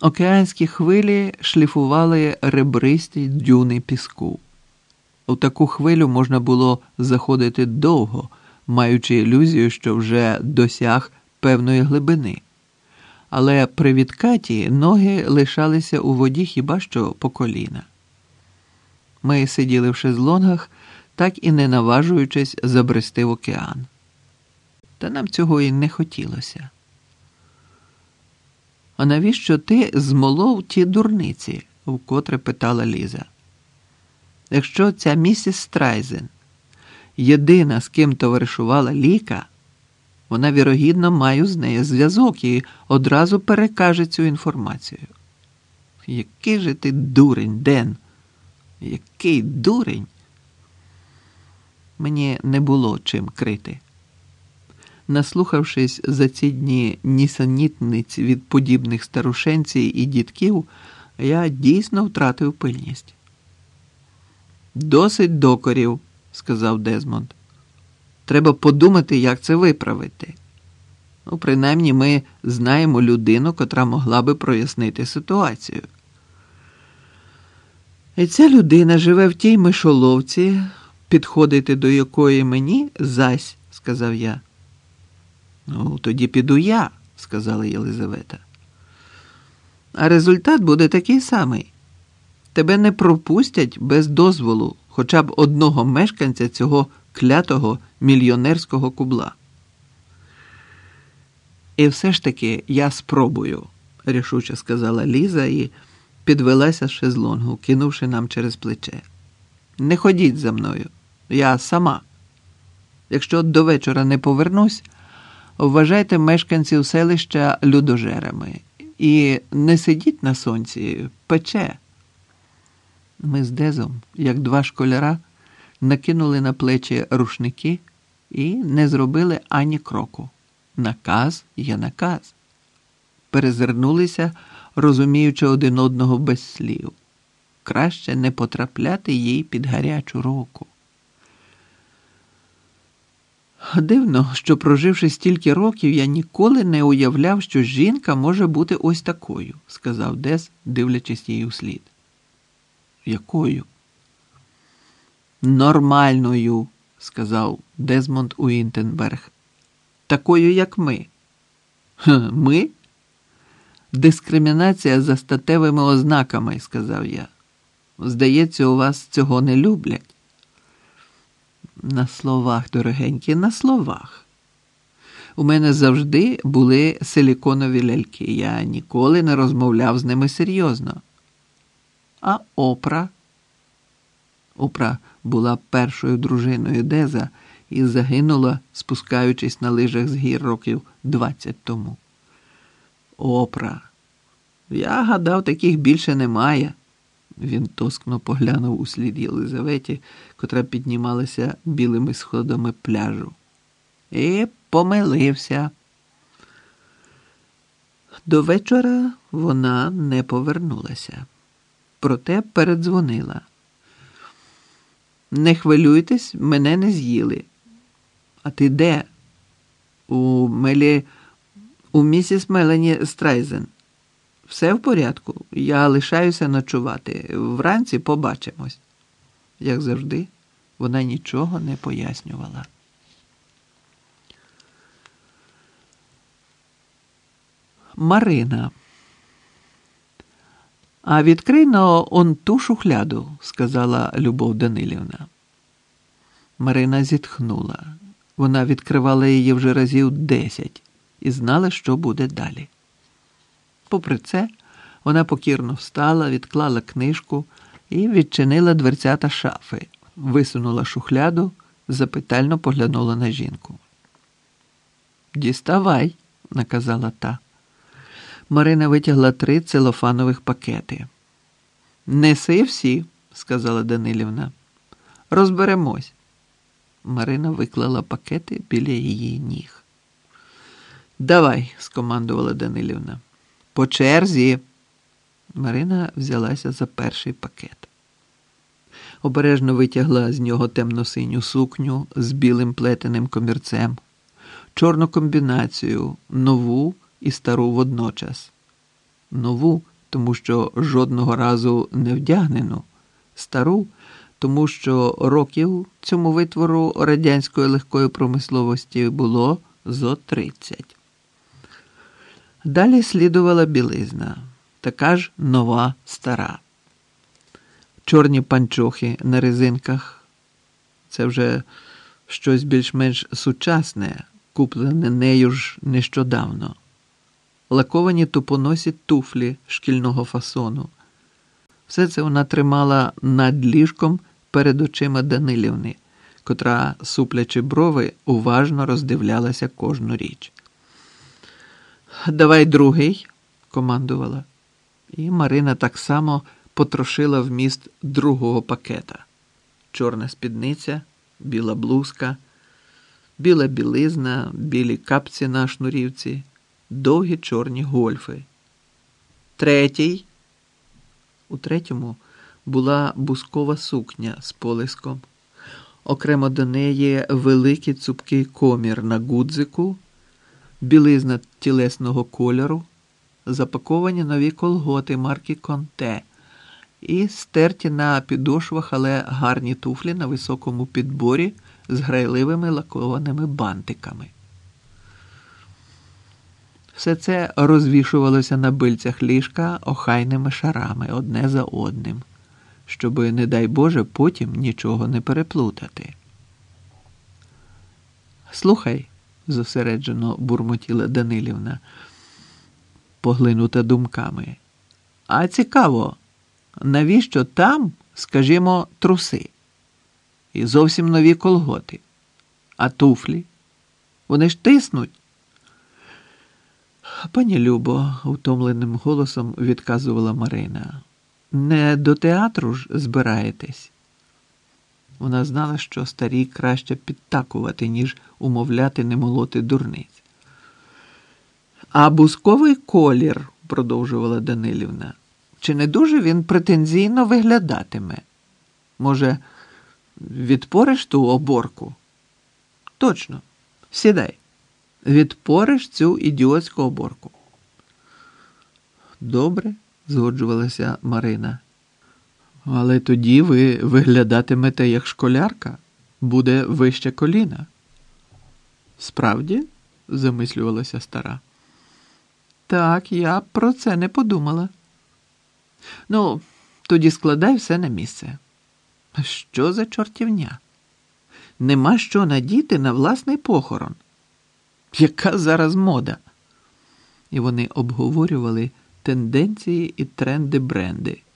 Океанські хвилі шліфували ребристі дюни піску. У таку хвилю можна було заходити довго, маючи ілюзію, що вже досяг певної глибини. Але при відкаті ноги лишалися у воді хіба що по коліна. Ми сиділи в шезлонгах, так і не наважуючись забрести в океан. Та нам цього і не хотілося. А навіщо ти змолов ті дурниці? вкотре питала Ліза. Якщо ця місіс Страйзен єдина, з ким товаришувала Ліка, вона, вірогідно, має з нею зв'язок і одразу перекаже цю інформацію. Який же ти дурень, Ден? Який дурень? Мені не було чим крити. Наслухавшись за ці дні нісенітниць від подібних старушенців і дітків, я дійсно втратив пильність. Досить докорів, сказав Дезмонд. Треба подумати, як це виправити. Ну, принаймні, ми знаємо людину, котра могла би прояснити ситуацію. І ця людина живе в тій мишоловці, підходити до якої мені зась, сказав я. Ну, тоді піду я, сказала Єлизавета. А результат буде такий самий. Тебе не пропустять без дозволу хоча б одного мешканця цього клятого мільйонерського кубла. І все ж таки я спробую, рішуче сказала Ліза і підвелася з шезлонгу, кинувши нам через плече. Не ходіть за мною, я сама. Якщо до вечора не повернусь, вважайте мешканців селища людожерами і не сидіть на сонці, пече. Ми з Дезом, як два школяра, накинули на плечі рушники і не зробили ані кроку. Наказ є наказ. Перезирнулися, розуміючи один одного без слів. Краще не потрапляти їй під гарячу руку. Дивно, що, проживши стільки років, я ніколи не уявляв, що жінка може бути ось такою, сказав Дес, дивлячись їй у слід. Якою? Нормальною, сказав Дезмонд Уінтенберг. Такою, як ми. Ха, ми? Дискримінація за статевими ознаками, сказав я. Здається, у вас цього не люблять. На словах, дорогенькі, на словах. У мене завжди були силіконові ляльки. Я ніколи не розмовляв з ними серйозно. А Опра? Опра була першою дружиною Деза і загинула, спускаючись на лижах з гір років 20 тому. Опра. Я гадав, таких більше немає. Він тоскно поглянув у слід Єлизаветі, котра піднімалася білими сходами пляжу. І помилився. До вечора вона не повернулася, проте передзвонила. Не хвилюйтесь, мене не з'їли. А ти де? У Мелі, у місіс Мелані Страйзен. Все в порядку. Я лишаюся ночувати. Вранці побачимось. Як завжди, вона нічого не пояснювала. Марина. А відкрий но он ту шухляду, сказала Любов Данилівна. Марина зітхнула. Вона відкривала її вже разів десять і знала, що буде далі. Попри це, вона покірно встала, відклала книжку і відчинила дверцята шафи, висунула шухляду, запитально поглянула на жінку. Діставай, наказала та. Марина витягла три целофанових пакети. Неси всі, сказала Данилівна. Розберемось. Марина виклала пакети біля її ніг. Давай, скомандувала Данилівна. По черзі. Марина взялася за перший пакет. Обережно витягла з нього темно-синю сукню з білим плетеним комірцем, чорну комбінацію, нову і стару водночас. нову, тому що жодного разу не вдягнену, стару, тому що років цьому витвору радянської легкої промисловості було зо 30. Далі слідувала білизна, така ж нова стара. Чорні панчохи на резинках. Це вже щось більш-менш сучасне, куплене нею ж нещодавно. Лаковані тупоносі туфлі шкільного фасону. Все це вона тримала над ліжком перед очима Данилівни, котра, суплячи брови, уважно роздивлялася кожну річ. Давай другий, командувала. І Марина так само потрошила вміст другого пакета: чорна спідниця, біла блузка, біла білизна, білі капці на шнурівці, довгі чорні гольфи. Третій. У третьому була бускова сукня з полиском. Окремо до неї великий цупкий комір на гудзику, білизна тілесного кольору, запаковані нові колготи марки Конте і стерті на підошвах, але гарні туфлі на високому підборі з грайливими лакованими бантиками. Все це розвішувалося на бильцях ліжка охайними шарами одне за одним, щоби, не дай Боже, потім нічого не переплутати. Слухай, зосереджено бурмотіла Данилівна, поглинута думками. А цікаво, навіщо там, скажімо, труси? І зовсім нові колготи, а туфлі? Вони ж тиснуть. Пані Любо, утомленим голосом відказувала Марина. Не до театру ж збираєтесь. Вона знала, що старій краще підтакувати, ніж умовляти не молоти дурниць. А бусковий колір, продовжувала Данилівна, чи не дуже він претензійно виглядатиме? Може, відпориш ту оборку? Точно, сідай відпориш цю ідіотську оборку. Добре, згоджувалася Марина. Але тоді ви виглядатимете як школярка, буде вище коліна. Справді, замислювалася стара. Так, я про це не подумала. Ну, тоді складай все на місце. Що за чортівня? Нема що надіти на власний похорон. Яка зараз мода? І вони обговорювали тенденції і тренди бренди.